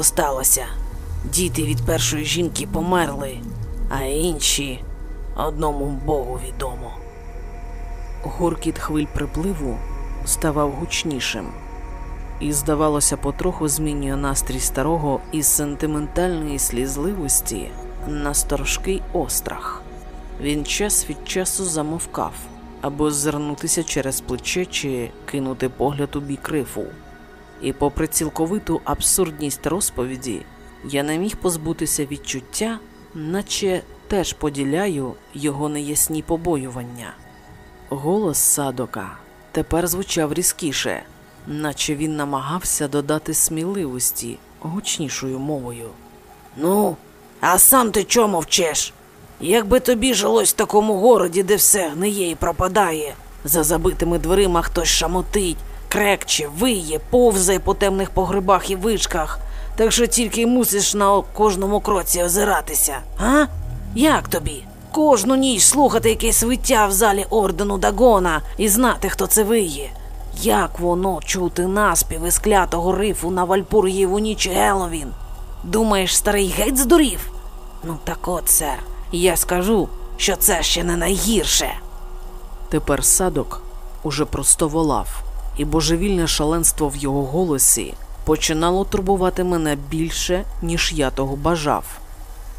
просто сталося. Діти від першої жінки померли, а інші одному Богу відомо. Гуркіт хвиль припливу ставав гучнішим, і, здавалося, потроху змінює настрій старого із сентиментальної слізливості на сторожкий острах. Він час від часу замовкав, аби звернутися через плече чи кинути погляд у бік рифу. І, попри цілковиту абсурдність розповіді, я не міг позбутися відчуття, наче теж поділяю його неясні побоювання. Голос садока тепер звучав різкіше, наче він намагався додати сміливості гучнішою мовою. Ну, а сам ти чому мовчеш? Якби тобі жилось в такому городі, де все гниє і пропадає, за забитими дверима хтось шамотить, крекче, виє, повзає по темних погребах і вишках, так що тільки мусиш на кожному кроці озиратися, а? Як тобі? Кожну ніч слухати якесь виття в залі ордену Дагона і знати, хто це виє. Як воно чути наспів із клятого рифу на Вальпургієву ніч Геловін? Думаєш, старий геть здурів? Ну так от, сер, я скажу, що це ще не найгірше. Тепер садок уже просто волав, і божевільне шаленство в його голосі починало турбувати мене більше, ніж я того бажав.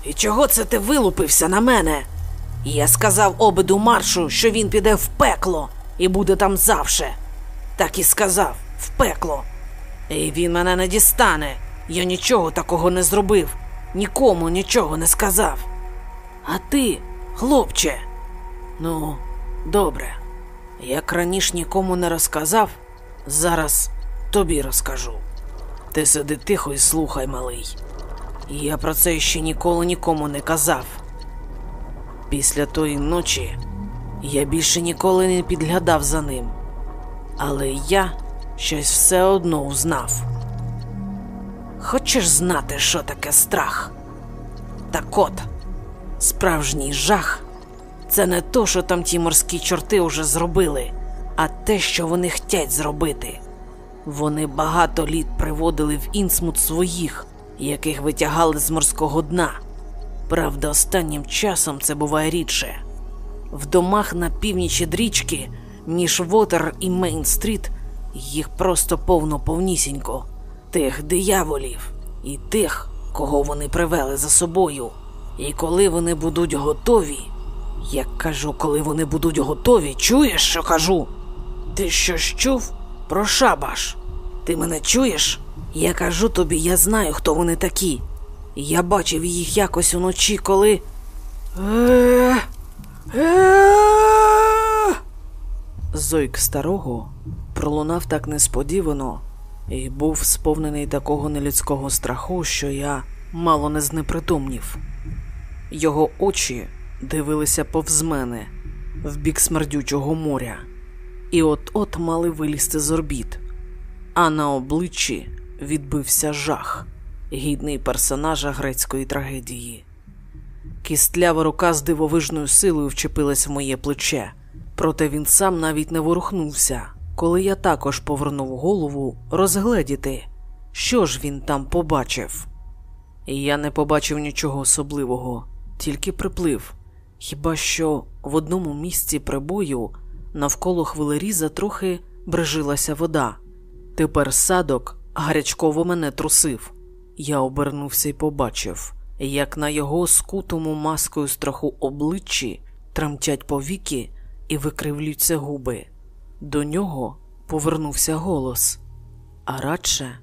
І чого це ти вилупився на мене? Я сказав обиду маршу, що він піде в пекло і буде там завше. Так і сказав в пекло. І він мене не дістане. Я нічого такого не зробив, нікому нічого не сказав. А ти, хлопче, ну, добре, як раніше нікому не розказав, зараз тобі розкажу. Ти сиди тихо і слухай, малий. Я про це ще ніколи нікому не казав. Після тої ночі я більше ніколи не підглядав за ним, але я щось все одно узнав. Хочеш знати, що таке страх? Так от, справжній жах це не то, що там ті морські чорти вже зробили, а те, що вони хотять зробити. Вони багато літ приводили в інсмут своїх, яких витягали з морського дна. Правда, останнім часом це буває рідше. В домах на північ від річки, між Вотер і Мейн-стріт, їх просто повно повнісінько, тих дияволів і тих, кого вони привели за собою. І коли вони будуть готові, як кажу, коли вони будуть готові, чуєш, що кажу? Ти щось чув про шабаш? Ти мене чуєш? Я кажу тобі, я знаю, хто вони такі. Я бачив їх якось уночі, коли. Зойк старого пролунав так несподівано і був сповнений такого нелюдського страху, що я мало не знепритомнів. Його очі дивилися повз мене в бік смердючого моря, і от-от мали вилізти з орбіт, а на обличчі відбився жах, гідний персонажа грецької трагедії. Кістлява рука з дивовижною силою вчепилась в моє плече, проте він сам навіть не ворухнувся, коли я також повернув голову розгледіти, що ж він там побачив. Я не побачив нічого особливого, тільки приплив. Хіба що в одному місці прибою навколо хвилеріза трохи брежилася вода. Тепер садок гарячково мене трусив. Я обернувся і побачив, як на його скутому маскою страху обличчі тремтять повіки і викривлюються губи. До нього повернувся голос, а радше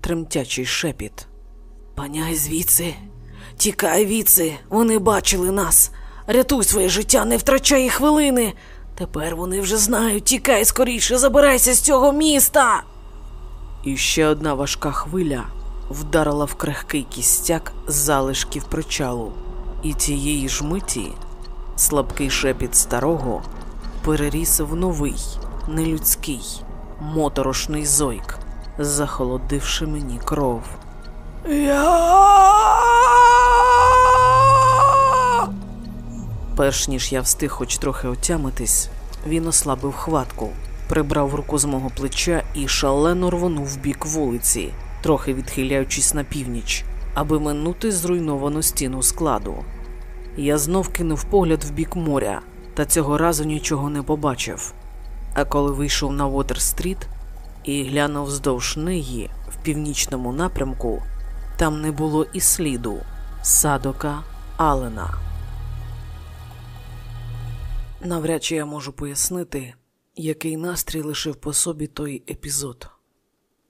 тремтячий шепіт. Паняй звідси, тікай віці, вони бачили нас. Рятуй своє життя, не втрачай хвилини. Тепер вони вже знають, тікай скоріше, забирайся з цього міста. І ще одна важка хвиля вдарила в крихкий кістяк залишків причалу, і тієї ж миті слабкий шепіт старого переріс в новий, нелюдський, моторошний зойк, захолодивши мені кров. Я... Перш ніж я встиг хоч трохи отямитись, він ослабив хватку, прибрав руку з мого плеча і шалено рвонув в бік вулиці, трохи відхиляючись на північ, аби минути зруйновану стіну складу. Я знов кинув погляд в бік моря, та цього разу нічого не побачив. А коли вийшов на Уотер-стріт і глянув вздовж неї в північному напрямку, там не було і сліду садока Алена. Навряд чи я можу пояснити, який настрій лишив по собі той епізод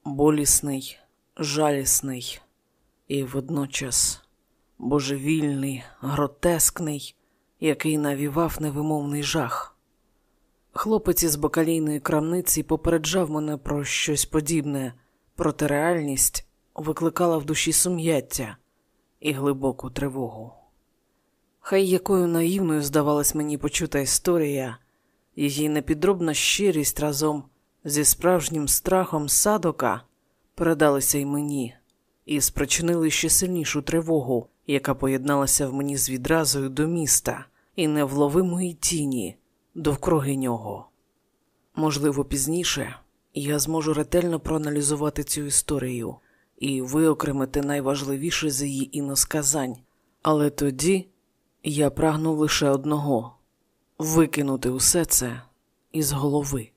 болісний, жалісний і водночас божевільний, гротескний, який навівав невимовний жах. Хлопець із бакалійної крамниці попереджав мене про щось подібне, проте реальність викликала в душі сум'яття і глибоку тривогу. Хай якою наївною здавалась мені почута історія, її непідробна щирість разом зі справжнім страхом садока передалися й мені і спричинили ще сильнішу тривогу, яка поєдналася в мені з відразою до міста і невловимої тіні довкруги нього. Можливо, пізніше я зможу ретельно проаналізувати цю історію і виокремити найважливіше з її іносказань, але тоді я прагнув лише одного викинути усе це із голови.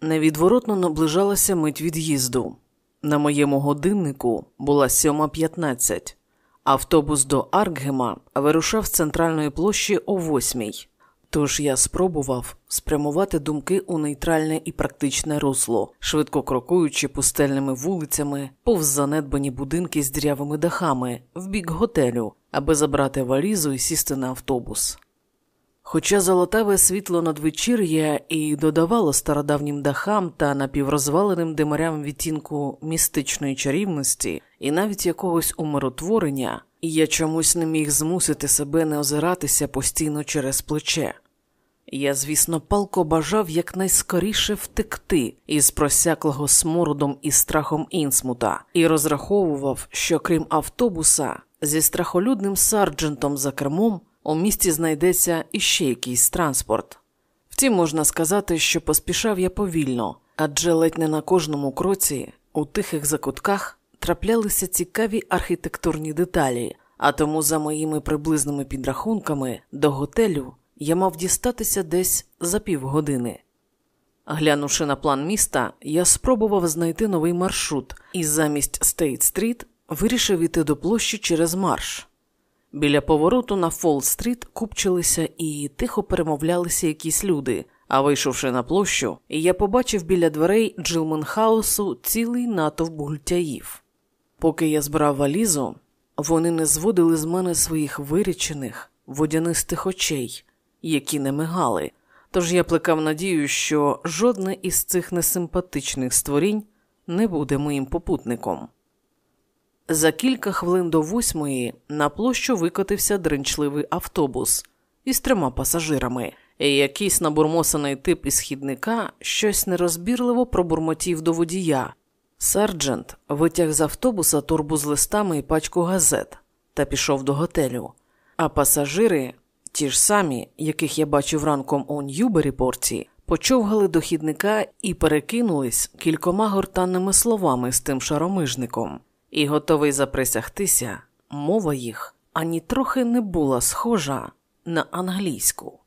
Невідворотно наближалася мить від'їзду. На моєму годиннику була 7.15. Автобус до Аркгема вирушав з центральної площі о восьмій. Тож я спробував спрямувати думки у нейтральне і практичне русло, швидко крокуючи пустельними вулицями, повз занедбані будинки з дрявими дахами в бік готелю, аби забрати валізу і сісти на автобус. Хоча золотаве світло надвечір'я і додавало стародавнім дахам та напіврозваленим димарям відтінку містичної чарівності і навіть якогось умиротворення, я чомусь не міг змусити себе не озиратися постійно через плече. Я, звісно, палко бажав якнайскоріше втекти із просяклого смородом і страхом інсмута, і розраховував, що крім автобуса, зі страхолюдним сарджентом за кермом у місті знайдеться іще якийсь транспорт. Втім, можна сказати, що поспішав я повільно, адже ледь не на кожному кроці, у тихих закутках, траплялися цікаві архітектурні деталі, а тому, за моїми приблизними підрахунками, до готелю я мав дістатися десь за півгодини. Глянувши на план міста, я спробував знайти новий маршрут і замість Стейт-стріт вирішив іти до площі через марш. Біля повороту на Фолл-стріт купчилися і тихо перемовлялися якісь люди. А вийшовши на площу, я побачив біля дверей Джилменхаусу цілий натовп гультяїв. Поки я збирав валізу, вони не зводили з мене своїх вирічених, водянистих очей, які не мигали, тож я плекав надію, що жодне із цих несимпатичних створінь не буде моїм попутником. За кілька хвилин до восьмої на площу викотився дринчливий автобус із трьома пасажирами, і якийсь набурмосаний тип із хідника щось нерозбірливо пробурмотів до водія. Сарджент витяг з автобуса турбу з листами і пачку газет та пішов до готелю, а пасажири, ті ж самі, яких я бачив ранком у Ньюбері-порті, почовгали до хідника і перекинулись кількома гортанними словами з тим шаромижником і готовий заприсягтися, мова їх ані трохи не була схожа на англійську.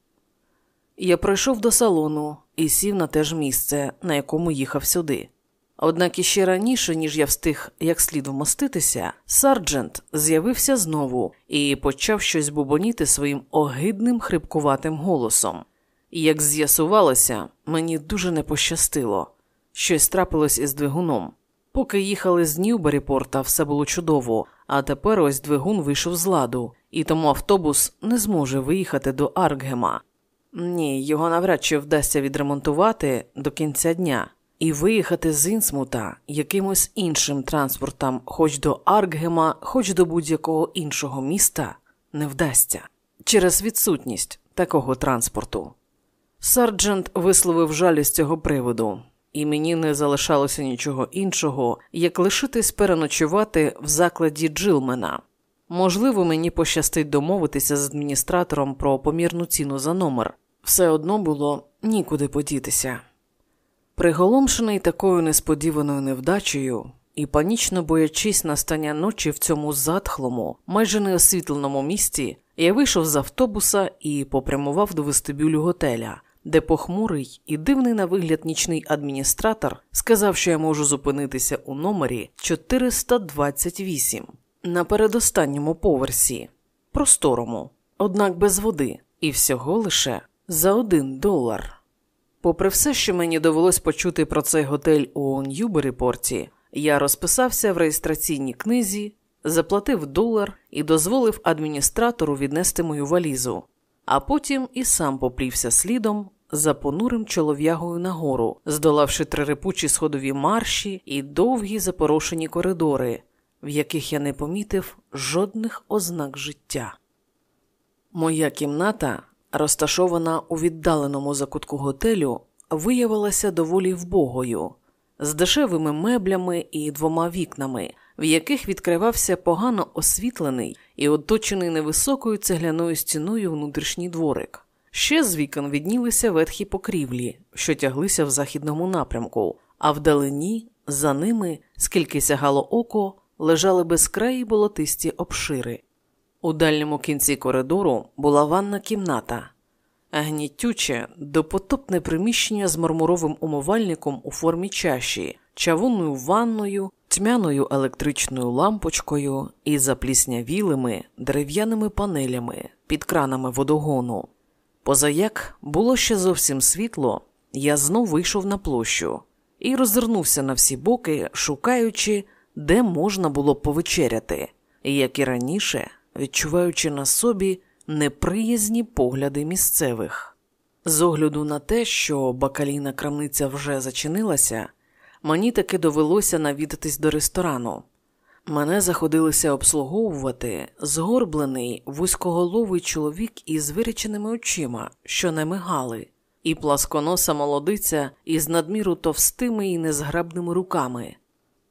Я пройшов до салону і сів на те ж місце, на якому їхав сюди. Однак іще раніше, ніж я встиг як слід вмоститися, сарджент з'явився знову і почав щось бубоніти своїм огидним хрипкуватим голосом. Як з'ясувалося, мені дуже не пощастило. Щось трапилось із двигуном. Поки їхали з Ньюберіпорта, все було чудово, а тепер ось двигун вийшов з ладу, і тому автобус не зможе виїхати до Аркгема. Ні, його навряд чи вдасться відремонтувати до кінця дня і виїхати з Інсмута якимось іншим транспортом, хоч до Аркгема, хоч до будь-якого іншого міста, не вдасться через відсутність такого транспорту. Сарджент висловив жаль з цього приводу і мені не залишалося нічого іншого, як лишитись переночувати в закладі Джилмена. Можливо, мені пощастить домовитися з адміністратором про помірну ціну за номер, все одно було нікуди подітися. Приголомшений такою несподіваною невдачею, і панічно боячись настання ночі в цьому затхлому, майже неосвітленому місті, я вийшов з автобуса і попрямував до вестибюлю готеля, де похмурий і дивний на вигляд нічний адміністратор сказав, що я можу зупинитися у номері 428 на передостанньому поверсі, просторому, однак без води, і всього лише за один долар. Попри все, що мені довелось почути про цей готель у Ньюберіпорті, я розписався в реєстраційній книзі, заплатив долар і дозволив адміністратору віднести мою валізу, а потім і сам поплівся слідом за понурим чолов'ягою нагору, здолавши трирепучі сходові марші і довгі запорошені коридори, в яких я не помітив жодних ознак життя. Моя кімната, розташована у віддаленому закутку готелю, виявилася доволі вбогою, з дешевими меблями і двома вікнами, в яких відкривався погано освітлений і оточений невисокою цегляною стіною внутрішній дворик. Ще з вікон віднілися ветхі покрівлі, що тяглися в західному напрямку, а вдалині, за ними, скільки сягало око, лежали безкраї болотисті обшири. У дальньому кінці коридору була ванна кімната, гнітюче, допотопне приміщення з мармуровим умивальником у формі чаші, чавунною ванною, тьмяною електричною лампочкою і запліснявілими дерев'яними панелями під кранами водогону. Позаяк було ще зовсім світло, я знов вийшов на площу і розвернувся на всі боки, шукаючи, де можна було повечеряти, як і раніше, відчуваючи на собі неприязні погляди місцевих. З огляду на те, що бакалійна крамниця вже зачинилася, мені таки довелося навідатись до ресторану. Мене заходилися обслуговувати згорблений вузькоголовий чоловік із виріченими очима, що не мигали, і пласконоса молодиця із надміру товстими і незграбними руками.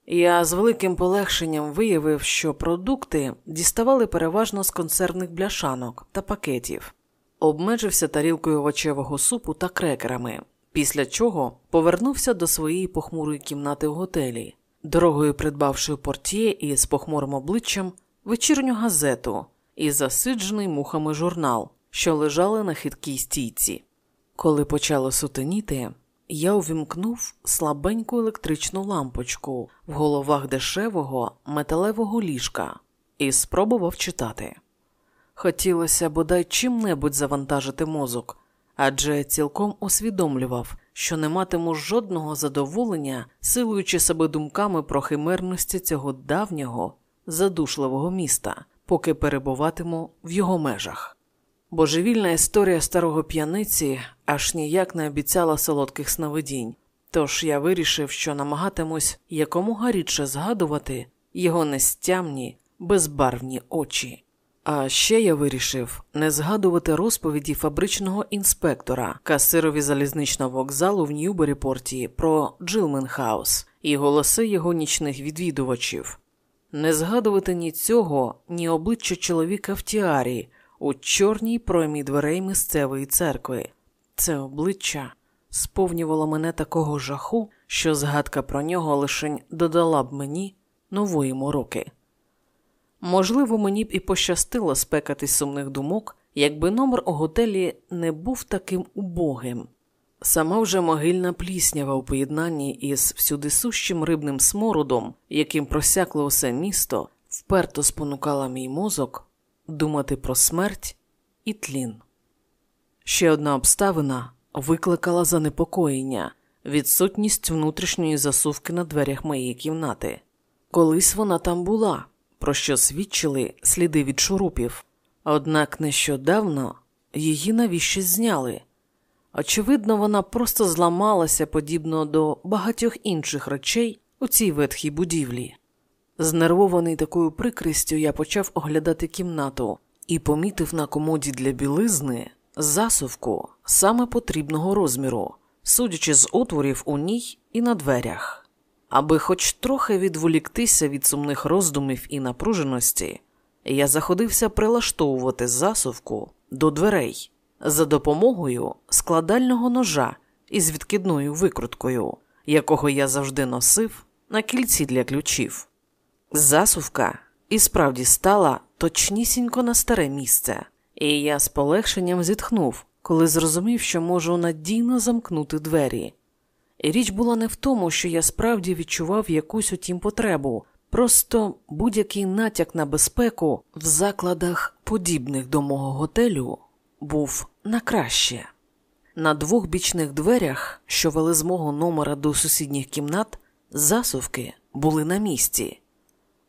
Я з великим полегшенням виявив, що продукти діставали переважно з консервних бляшанок та пакетів, обмежився тарілкою овочевого супу та крекерами, після чого повернувся до своєї похмурої кімнати в готелі, дорогою придбавши у портє із похмурим обличчям вечірню газету і засиджений мухами журнал, що лежали на хиткій стійці. Коли почало сутеніти, я увімкнув слабеньку електричну лампочку в головах дешевого металевого ліжка і спробував читати. Хотілося бодай чим-небудь завантажити мозок, адже цілком усвідомлював, що не матиму жодного задоволення, силуючи себе думками про химерності цього давнього, задушливого міста, поки перебуватиму в його межах. Божевільна історія старого п'яниці аж ніяк не обіцяла солодких сновидінь, тож я вирішив, що намагатимусь якомога рідше згадувати його нестямні, безбарвні очі. А ще я вирішив не згадувати розповіді фабричного інспектора касирові залізничного вокзалу в Ньюберіпорті про Джилменхаус і голоси його нічних відвідувачів, не згадувати ні цього, ні обличчя чоловіка в тіарі у чорній проймі дверей місцевої церкви. Це обличчя сповнювало мене такого жаху, що згадка про нього лишень додала б мені нової мороки. Можливо, мені б і пощастило спекатись сумних думок, якби номер у готелі не був таким убогим. Сама вже могильна пліснява у поєднанні із всюдисущим рибним смородом, яким просякло усе місто, вперто спонукала мій мозок думати про смерть і тлін. Ще одна обставина викликала занепокоєння відсутність внутрішньої засувки на дверях моєї кімнати. Колись вона там була, про що свідчили сліди від шурупів, однак нещодавно її навіщо зняли. Очевидно, вона просто зламалася подібно до багатьох інших речей у цій ветхій будівлі. Знервований такою прикрістю, я почав оглядати кімнату і помітив на комоді для білизни засувку саме потрібного розміру, судячи з отворів у ній і на дверях. Аби хоч трохи відволіктися від сумних роздумів і напруженості, я заходився прилаштовувати засувку до дверей за допомогою складального ножа із відкидною викруткою, якого я завжди носив на кільці для ключів. Засувка і справді стала точнісінько на старе місце, і я з полегшенням зітхнув, коли зрозумів, що можу надійно замкнути двері. І річ була не в тому, що я справді відчував якусь утім потребу, просто будь-який натяк на безпеку в закладах, подібних до мого готелю, був на краще. На двох бічних дверях, що вели з мого номера до сусідніх кімнат, засувки були на місці,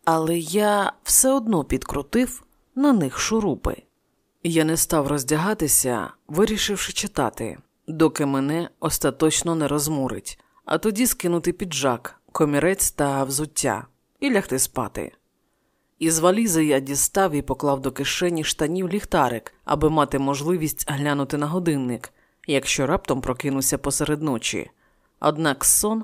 але я все одно підкрутив на них шурупи. Я не став роздягатися, вирішивши читати, доки мене остаточно не розмурить, а тоді скинути піджак, комірець та взуття і лягти спати. Із валізи я дістав і поклав до кишені штанів ліхтарик, аби мати можливість глянути на годинник, якщо раптом прокинуся посеред ночі. Однак сон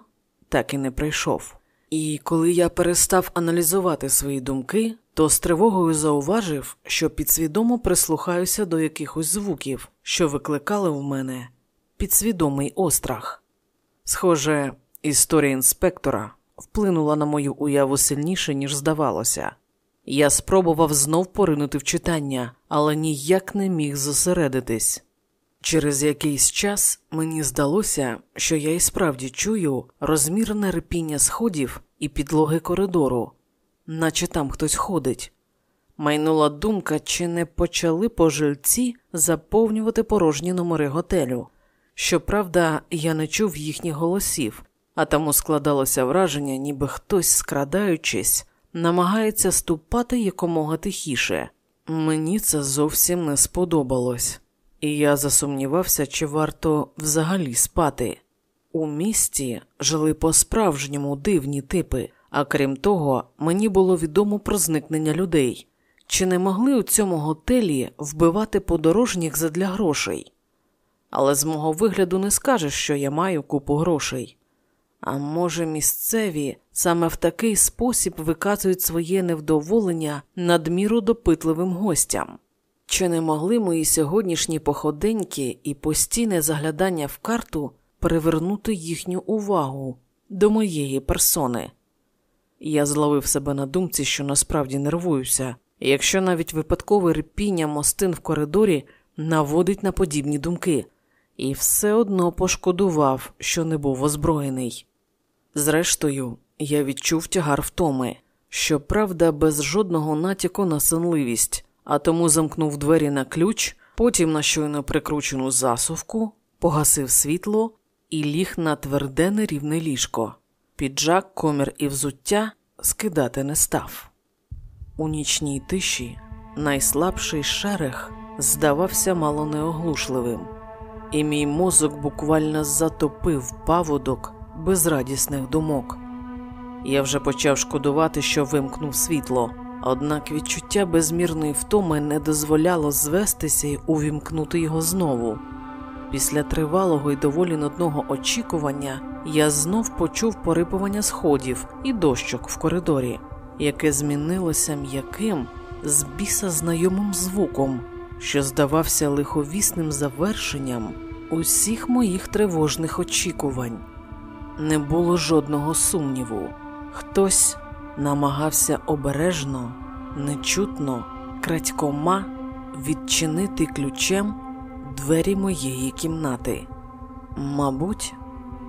так і не прийшов. І коли я перестав аналізувати свої думки, то з тривогою зауважив, що підсвідомо прислухаюся до якихось звуків, що викликали в мене підсвідомий острах. Схоже, історія інспектора вплинула на мою уяву сильніше, ніж здавалося. Я спробував знов поринути в читання, але ніяк не міг зосередитись. Через якийсь час мені здалося, що я і справді чую розмірне рипіння сходів і підлоги коридору, наче там хтось ходить. Майнула думка, чи не почали пожильці заповнювати порожні номери готелю. Щоправда, я не чув їхніх голосів, а тому складалося враження, ніби хтось, скрадаючись, намагається ступати якомога тихіше. Мені це зовсім не сподобалось, і я засумнівався, чи варто взагалі спати. У місті жили по-справжньому дивні типи, а крім того, мені було відомо про зникнення людей. Чи не могли у цьому готелі вбивати подорожніх задля грошей? Але з мого вигляду не скажеш, що я маю купу грошей. А може, місцеві саме в такий спосіб виказують своє невдоволення надміру допитливим гостям? Чи не могли мої сьогоднішні походеньки і постійне заглядання в карту привернути їхню увагу до моєї персони? Я зловив себе на думці, що насправді нервуюся, якщо навіть випадкове рипіння мостин в коридорі наводить на подібні думки, і все одно пошкодував, що не був озброєний. Зрештою, я відчув тягар втоми, щоправда, без жодного натяку на сонливість, а тому замкнув двері на ключ, потім на щойно прикручену засувку, погасив світло і ліг на тверде нерівне ліжко. Піджак, комір і взуття скидати не став. У нічній тиші найслабший шерех здавався мало неоглушливим, і мій мозок буквально затопив паводок безрадісних думок. Я вже почав шкодувати, що вимкнув світло, однак відчуття безмірної втоми не дозволяло звестися і увімкнути його знову. Після тривалого і доволі нудного очікування я знов почув порипування сходів і дощок в коридорі, яке змінилося м'яким, з біса знайомим звуком, що здавався лиховісним завершенням усіх моїх тривожних очікувань. Не було жодного сумніву. Хтось намагався обережно, нечутно, крадькома відчинити ключем двері моєї кімнати. Мабуть,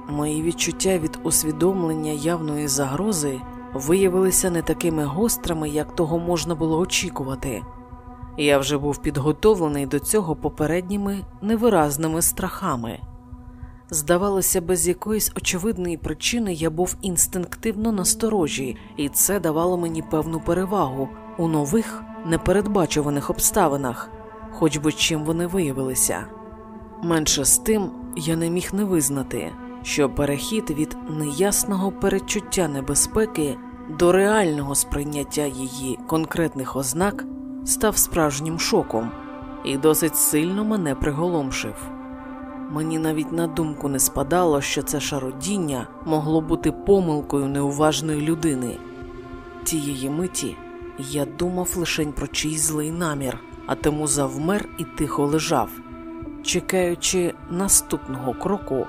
мої відчуття від усвідомлення явної загрози виявилися не такими гострими, як того можна було очікувати. Я вже був підготовлений до цього попередніми невиразними страхами. Здавалося, без якоїсь очевидної причини я був інстинктивно насторожі, і це давало мені певну перевагу у нових непередбачуваних обставинах, хоч би чим вони виявилися. Менше з тим я не міг не визнати, що перехід від неясного передчуття небезпеки до реального сприйняття її конкретних ознак став справжнім шоком і досить сильно мене приголомшив. Мені навіть на думку не спадало, що це шародіння могло бути помилкою неуважної людини. Тієї миті я думав лише про чийсь злий намір, а тому завмер і тихо лежав, чекаючи наступного кроку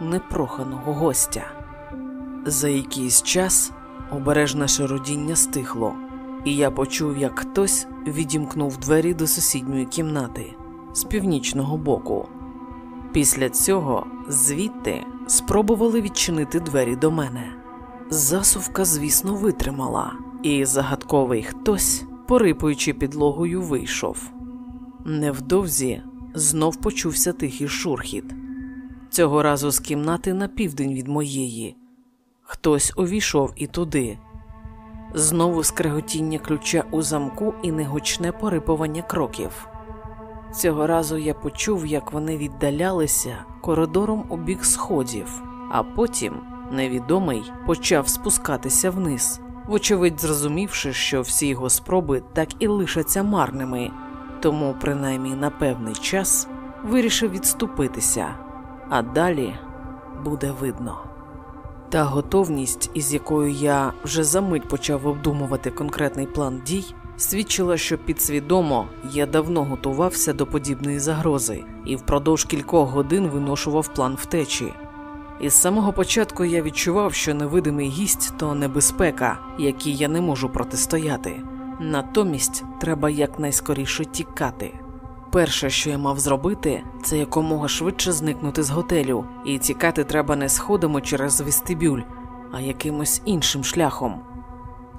непроханого гостя. За якийсь час обережне шародіння стихло, і я почув, як хтось відімкнув двері до сусідньої кімнати з північного боку. Після цього звідти спробували відчинити двері до мене. Засувка, звісно, витримала, і загадковий хтось, порипуючи підлогою, вийшов. Невдовзі знов почувся тихий шурхіт. Цього разу з кімнати на південь від моєї. Хтось увійшов і туди. Знову скреготіння ключа у замку і негучне порипування кроків. Цього разу я почув, як вони віддалялися коридором у бік сходів, а потім невідомий почав спускатися вниз, вочевидь зрозумівши, що всі його спроби так і лишаться марними, тому, принаймні на певний час, вирішив відступитися, а далі буде видно. Та готовність, із якою я вже за мить почав обдумувати конкретний план дій, свідчила, що підсвідомо я давно готувався до подібної загрози і впродовж кількох годин виношував план втечі. Із самого початку я відчував, що невидимий гість то небезпека, якій я не можу протистояти. Натомість треба якнайскоріше тікати. Перше, що я мав зробити, це якомога швидше зникнути з готелю, і тікати треба не сходами через вестибюль, а якимось іншим шляхом.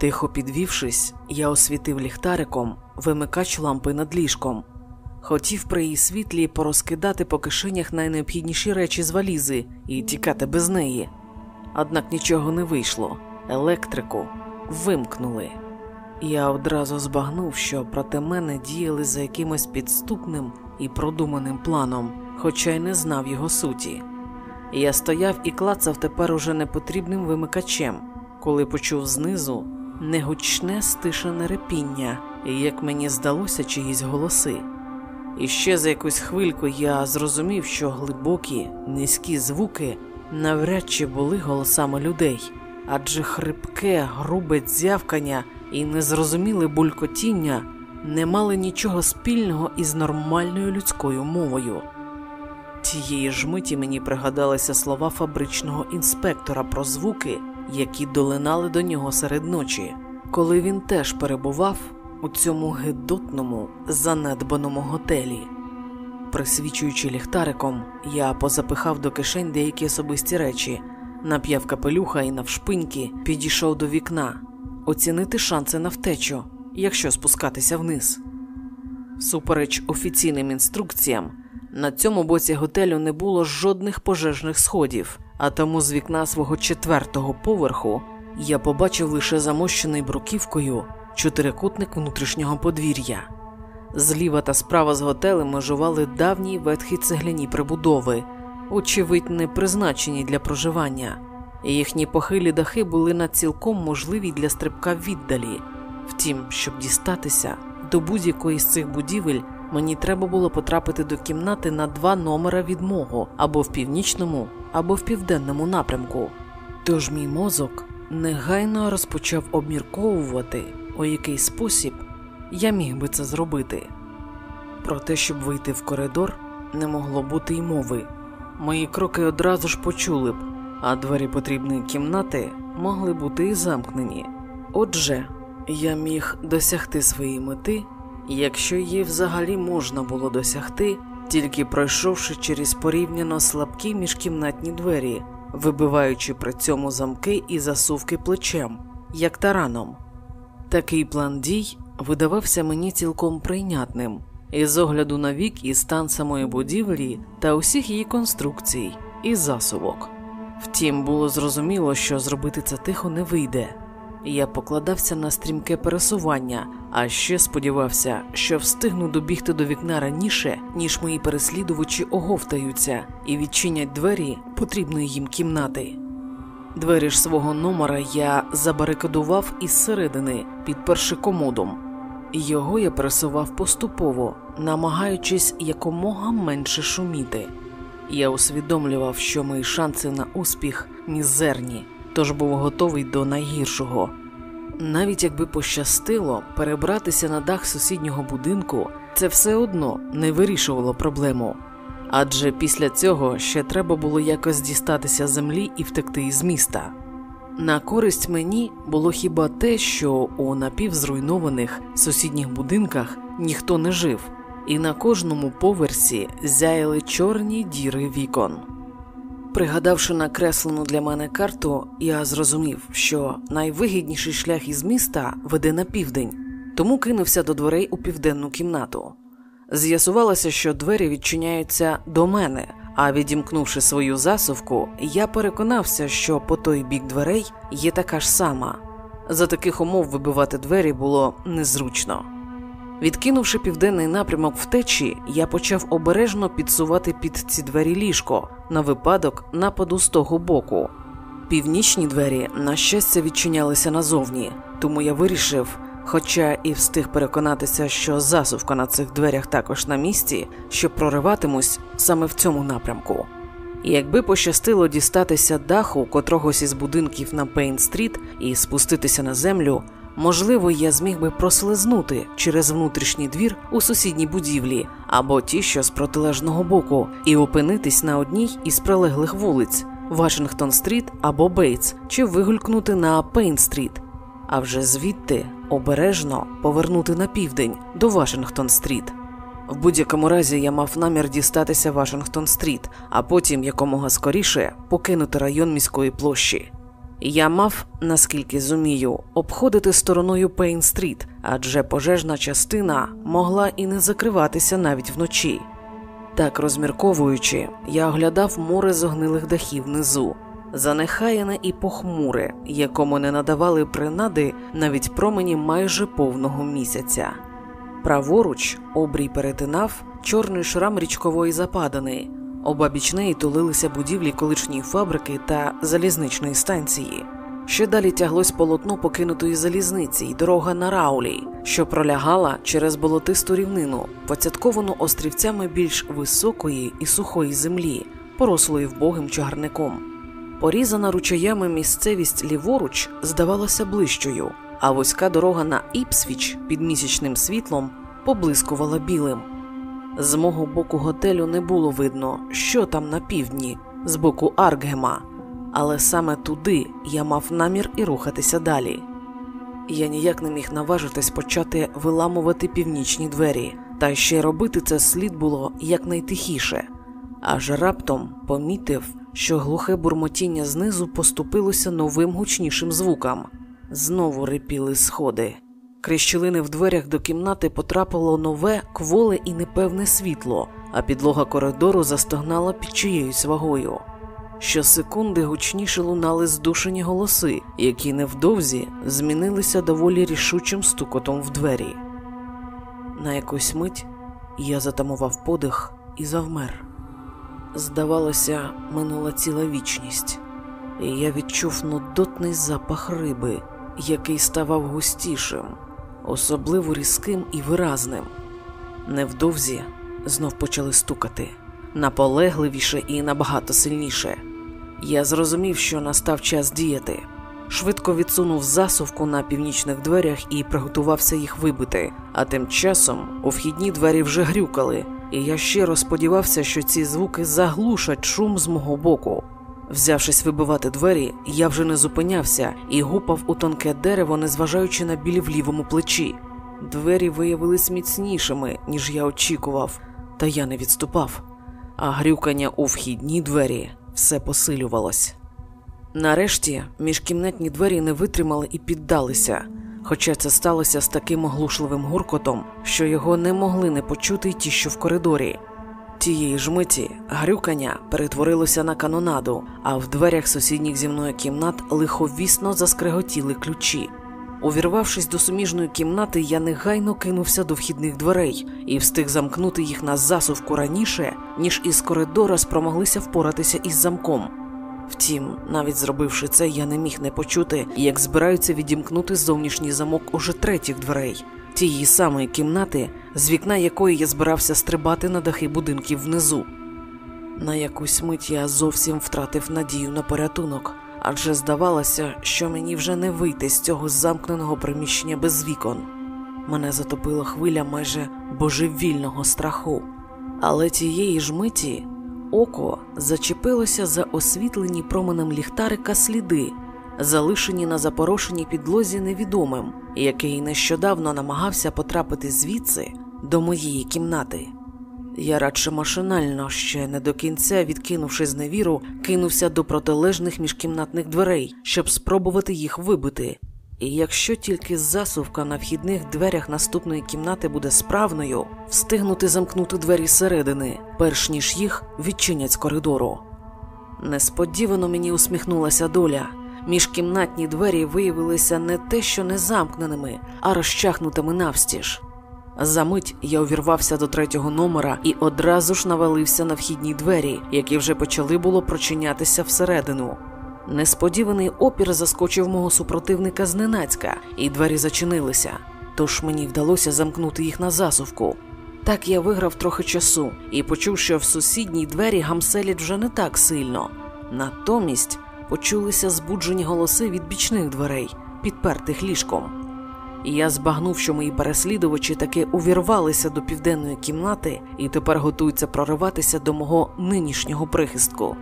Тихо підвівшись, я освітив ліхтариком вимикач лампи над ліжком. Хотів при її світлі порозкидати по кишенях найнеобхідніші речі з валізи і тікати без неї. Однак нічого не вийшло, електрику вимкнули. Я одразу збагнув, що проти мене діяли за якимось підступним і продуманим планом, хоча й не знав його суті. Я стояв і клацав тепер уже непотрібним вимикачем, коли почув знизу негучне стишене репіння, як мені здалося, чиїсь голоси. І ще за якусь хвильку я зрозумів, що глибокі, низькі звуки навряд чи були голосами людей, адже хрипке, грубе дзявкання і незрозуміле булькотіння не мали нічого спільного із нормальною людською мовою. Тієї ж миті мені пригадалися слова фабричного інспектора про звуки, які долинали до нього серед ночі, коли він теж перебував у цьому гидотному, занедбаному готелі. Присвічуючи ліхтариком, я позапихав до кишень деякі особисті речі, нап'яв капелюха і навшпиньки підійшов до вікна, оцінити шанси на втечу, якщо спускатися вниз. Всупереч офіційним інструкціям, на цьому боці готелю не було жодних пожежних сходів, а тому з вікна свого четвертого поверху я побачив лише замощений бруківкою чотирикутник внутрішнього подвір'я. Зліва та справа з готелем межували давні ветхі цегляні прибудови, очевидь, не призначені для проживання. Їхні похилі дахи були на цілком можливі для стрибка віддалі. Втім, щоб дістатися до будь-якої з цих будівель, мені треба було потрапити до кімнати на два номера від мого або в північному, або в південному напрямку. Тож мій мозок негайно розпочав обмірковувати, у який спосіб я міг би це зробити. Про те, щоб вийти в коридор, не могло бути й мови. Мої кроки одразу ж почули б, а двері потрібної кімнати могли бути і замкнені. Отже, я міг досягти своєї мети, якщо її взагалі можна було досягти, тільки пройшовши через порівняно слабкі міжкімнатні двері, вибиваючи при цьому замки і засувки плечем, як тараном. Такий план дій видавався мені цілком прийнятним, і з огляду на вік і стан самої будівлі та усіх її конструкцій і засувок. Втім, було зрозуміло, що зробити це тихо не вийде. Я покладався на стрімке пересування, а ще сподівався, що встигну добігти до вікна раніше, ніж мої переслідувачі оговтаються і відчинять двері потрібної їм кімнати. Двері ж свого номера я забарикадував із середини під першикомодом. Його я пересував поступово, намагаючись якомога менше шуміти. Я усвідомлював, що мої шанси на успіх мізерні, тож був готовий до найгіршого. Навіть якби пощастило перебратися на дах сусіднього будинку, це все одно не вирішувало проблему. Адже після цього ще треба було якось дістатися землі і втекти із міста. На користь мені було хіба те, що у напівзруйнованих сусідніх будинках ніхто не жив, і на кожному поверсі зяяли чорні діри вікон. Пригадавши накреслену для мене карту, я зрозумів, що найвигідніший шлях із міста веде на південь, тому кинувся до дверей у південну кімнату. З'ясувалося, що двері відчиняються до мене, а відімкнувши свою засувку, я переконався, що по той бік дверей є така ж сама. За таких умов вибивати двері було незручно. Відкинувши південний напрямок втечі, я почав обережно підсувати під ці двері ліжко на випадок нападу з того боку. Північні двері, на щастя, відчинялися назовні, тому я вирішив, хоча і встиг переконатися, що засувка на цих дверях також на місці, що прориватимусь саме в цьому напрямку. І якби пощастило дістатися даху котрогось із будинків на Пейн-стріт і спуститися на землю, можливо, я зміг би прослизнути через внутрішній двір у сусідній будівлі або ті, що з протилежного боку, і опинитись на одній із прилеглих вулиць Вашингтон-стріт або Бейтс, чи вигулькнути на Пейн-стріт, а вже звідти обережно повернути на південь до Вашингтон-стріт. В будь-якому разі я мав намір дістатися Вашингтон-стріт, а потім якомога скоріше покинути район міської площі. Я мав, наскільки зумію, обходити стороною Пейн-стріт, адже пожежна частина могла і не закриватися навіть вночі. Так розмірковуючи, я оглядав море зогнилих дахів внизу, занехаяне і похмуре, якому не надавали принади навіть промені майже повного місяця. Праворуч обрій перетинав чорний шрам річкової западини, обабіч неї тулилися будівлі колишньої фабрики та залізничної станції. Ще далі тяглось полотно покинутої залізниці й дорога на Раулі, що пролягала через болотисту рівнину, поцятковану острівцями більш високої і сухої землі, порослої вбогим чагарником. Порізана ручаями місцевість ліворуч здавалася ближчою, а вузька дорога на Іпсвіч під місячним світлом поблискувала білим. З мого боку готелю не було видно, що там на півдні, з боку Аркгема, але саме туди я мав намір і рухатися далі. Я ніяк не міг наважитись почати виламувати північні двері, та ще робити це слід було якнайтихіше, аж раптом помітив, що глухе бурмотіння знизу поступилося новим гучнішим звукам. Знову рипіли сходи. Крізь щілини в дверях до кімнати потрапило нове, кволе і непевне світло, а підлога коридору застогнала під чиєюсь вагою. Щосекунди гучніше лунали здушені голоси, які невдовзі змінилися доволі рішучим стукотом в двері. На якусь мить я затамував подих і завмер. Здавалося, минула ціла вічність, і я відчув нудотний запах риби, який ставав густішим, особливо різким і виразним. Невдовзі знов почали стукати наполегливіше і набагато сильніше. Я зрозумів, що настав час діяти. Швидко відсунув засувку на північних дверях і приготувався їх вибити, а тим часом у вхідні двері вже грюкали, і я щиро сподівався, що ці звуки заглушать шум з мого боку. Взявшись вибивати двері, я вже не зупинявся і гупав у тонке дерево, незважаючи на біль в лівому плечі. Двері виявились міцнішими, ніж я очікував, та я не відступав, а грюкання у вхідні двері все посилювалось. Нарешті міжкімнатні двері не витримали і піддалися, хоча це сталося з таким оглушливим гуркотом, що його не могли не почути й ті, що в коридорі. Тієї ж миті грюкання перетворилося на канонаду, а в дверях сусідніх зі мною кімнат лиховісно заскреготіли ключі. Увірвавшись до суміжної кімнати, я негайно кинувся до вхідних дверей і встиг замкнути їх на засувку раніше, ніж із коридора спромоглися впоратися із замком. Втім, навіть зробивши це, я не міг не почути, як збираються відімкнути зовнішній замок уже третіх дверей, тієї самої кімнати, з вікна якої я збирався стрибати на дахи будинків внизу. На якусь мить я зовсім втратив надію на порятунок, адже здавалося, що мені вже не вийти з цього замкненого приміщення без вікон. Мене затопила хвиля майже божевільного страху. Але тієї ж миті око зачепилося за освітлені променем ліхтарика сліди, залишені на запорошеній підлозі невідомим, який нещодавно намагався потрапити звідси до моєї кімнати. Я радше машинально, ще не до кінця, відкинувши зневіру, кинувся до протилежних міжкімнатних дверей, щоб спробувати їх вибити. І якщо тільки засувка на вхідних дверях наступної кімнати буде справною, встигнути замкнути двері зсередини, перш ніж їх відчинять з коридору. Несподівано мені усміхнулася доля. Міжкімнатні двері виявилися не те, що не замкненими, а розчахнутими навстіж. Замить я увірвався до третього номера і одразу ж навалився на вхідні двері, які вже почали було прочинятися всередину. Несподіваний опір заскочив мого супротивника зненацька, і двері зачинилися, тож мені вдалося замкнути їх на засувку. Так я виграв трохи часу і почув, що в сусідній двері гамселять вже не так сильно. Натомість почулися збуджені голоси від бічних дверей, підпертих ліжком. І я збагнув, що мої переслідувачі таки увірвалися до південної кімнати і тепер готуються прориватися до мого нинішнього прихистку.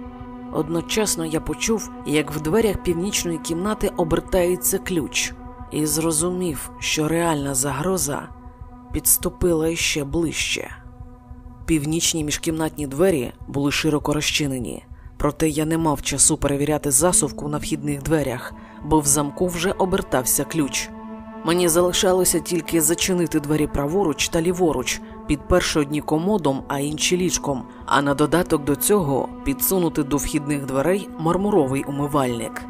Одночасно я почув, як в дверях північної кімнати обертається ключ, і зрозумів, що реальна загроза підступила іще ближче. Північні міжкімнатні двері були широко розчинені, проте я не мав часу перевіряти засувку на вхідних дверях, бо в замку вже обертався ключ. Мені залишалося тільки зачинити двері праворуч та ліворуч, підперши одні комодом, а інші ліжком, а на додаток до цього підсунути до вхідних дверей мармуровий умивальник.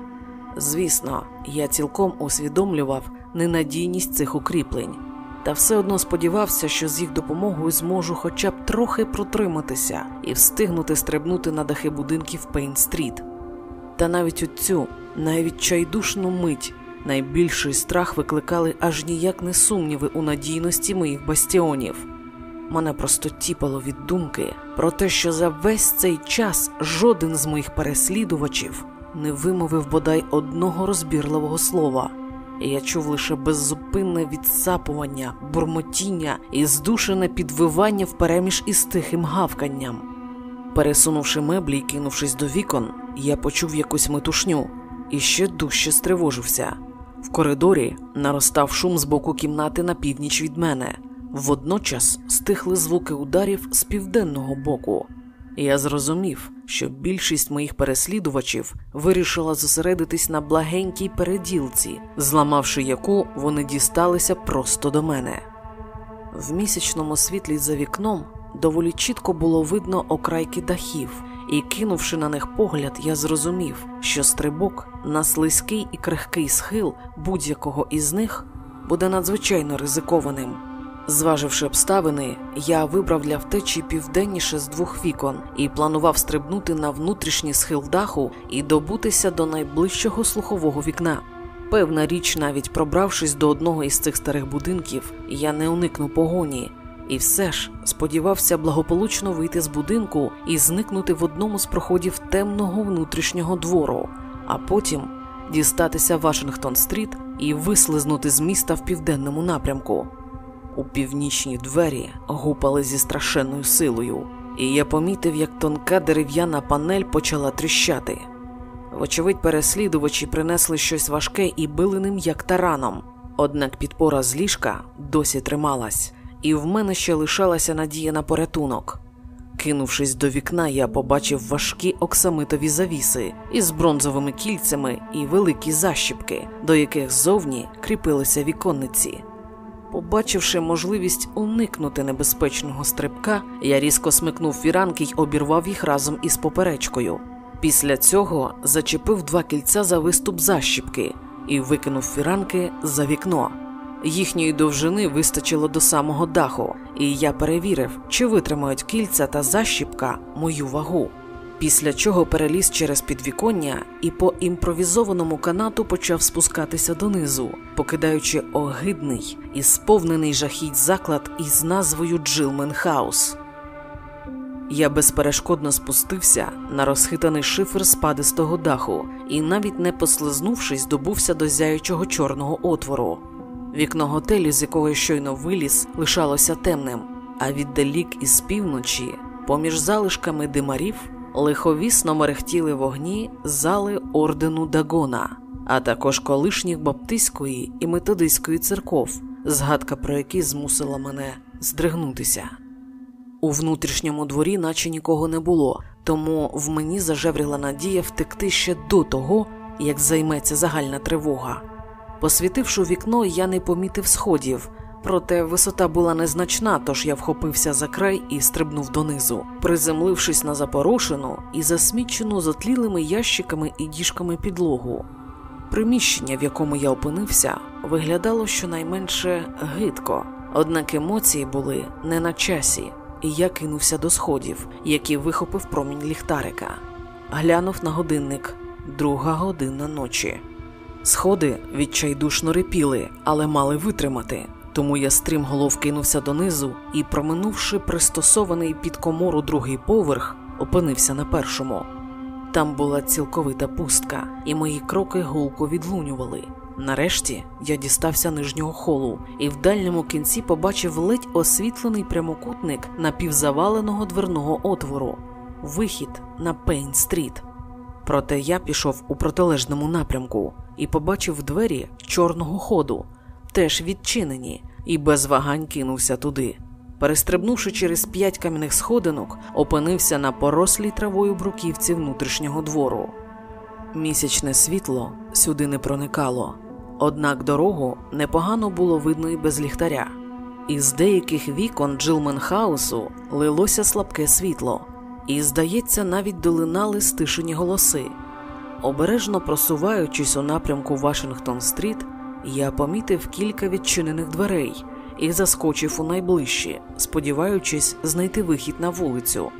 Звісно, я цілком усвідомлював ненадійність цих укріплень, та все одно сподівався, що з їх допомогою зможу хоча б трохи протриматися і встигнути стрибнути на дахи будинків Пейн-стріт. Та навіть у цю найвідчайдушну мить найбільший страх викликали аж ніяк не сумніви у надійності моїх бастіонів. Мене просто тіпало від думки про те, що за весь цей час жоден з моїх переслідувачів не вимовив бодай одного розбірливого слова. І я чув лише беззупинне відсапування, бурмотіння і здушене підвивання впереміж із тихим гавканням. Пересунувши меблі і кинувшись до вікон, я почув якусь метушню і ще дужче стривожився. В коридорі наростав шум з боку кімнати на північ від мене. Водночас стихли звуки ударів з південного боку. Я зрозумів, що більшість моїх переслідувачів вирішила зосередитись на благенькій переділці, зламавши яку вони дісталися просто до мене. В місячному світлі за вікном доволі чітко було видно окрайки дахів, і, кинувши на них погляд, я зрозумів, що стрибок на слизький і крихкий схил будь-якого із них буде надзвичайно ризикованим. Зваживши обставини, я вибрав для втечі південніше з двох вікон і планував стрибнути на внутрішній схил даху і добутися до найближчого слухового вікна. Певна річ, навіть пробравшись до одного із цих старих будинків, я не уникну погоні, і все ж сподівався благополучно вийти з будинку і зникнути в одному з проходів темного внутрішнього двору, а потім дістатися Вашингтон-стріт і вислизнути з міста в південному напрямку. У північні двері гупали зі страшенною силою, і я помітив, як тонка дерев'яна панель почала тріщати. Вочевидь, переслідувачі принесли щось важке і били ним як тараном. Однак підпора з ліжка досі трималась, і в мене ще лишалася надія на порятунок. Кинувшись до вікна, я побачив важкі оксамитові завіси із бронзовими кільцями і великі защіпки, до яких зовні кріпилися віконниці. Побачивши можливість уникнути небезпечного стрибка, я різко смикнув фіранки й обірвав їх разом із поперечкою. Після цього зачепив два кільця за виступ защіпки і викинув фіранки за вікно. Їхньої довжини вистачило до самого даху, і я перевірив, чи витримають кільця та защіпка мою вагу. Після чого переліз через підвіконня і по імпровізованому канату почав спускатися донизу, покидаючи огидний і сповнений жахіть заклад із назвою Джилмен Хаус. Я безперешкодно спустився на розхитаний шифер спадистого даху і, навіть не послизнувшись, добувся до зяючого чорного отвору. Вікно готелю, з якого щойно виліз, лишалося темним, а віддалік із півночі, поміж залишками димарів, лиховісно мерехтіли вогні зали ордену Дагона. а також колишніх баптистської і методистської церков, згадка про які змусила мене здригнутися. У внутрішньому дворі наче нікого не було, тому в мені зажевріла надія втекти ще до того, як займеться загальна тривога. Посвітивши вікно, я не помітив сходів, проте висота була незначна, тож я вхопився за край і стрибнув донизу, приземлившись на запорошену і засмічену затлілими ящиками і діжками підлогу. Приміщення, в якому я опинився, виглядало щонайменше гидко, однак емоції були не на часі, і я кинувся до сходів, які вихопив промінь ліхтарика. Глянув на годинник друга година ночі. Сходи відчайдушно репіли, але мали витримати, тому я стрімголов кинувся донизу і, проминувши пристосований під комору другий поверх, опинився на першому. Там була цілковита пустка, і мої кроки гулко відлунювали. Нарешті я дістався нижнього холу і в дальньому кінці побачив ледь освітлений прямокутник напівзаваленого дверного отвору, вихід на Пейн-стріт. Проте я пішов у протилежному напрямку і побачив двері чорного ходу, теж відчинені, і без вагань кинувся туди. Перестрибнувши через п'ять кам'яних сходинок, опинився на порослій травою бруківці внутрішнього двору. Місячне світло сюди не проникало, однак дорогу непогано було видно і без ліхтаря. Із деяких вікон Джилменхаусу лилося слабке світло, і, здається, навіть долинали стишені голоси. Обережно просуваючись у напрямку Вашингтон-стріт, я помітив кілька відчинених дверей і заскочив у найближчі, сподіваючись знайти вихід на вулицю.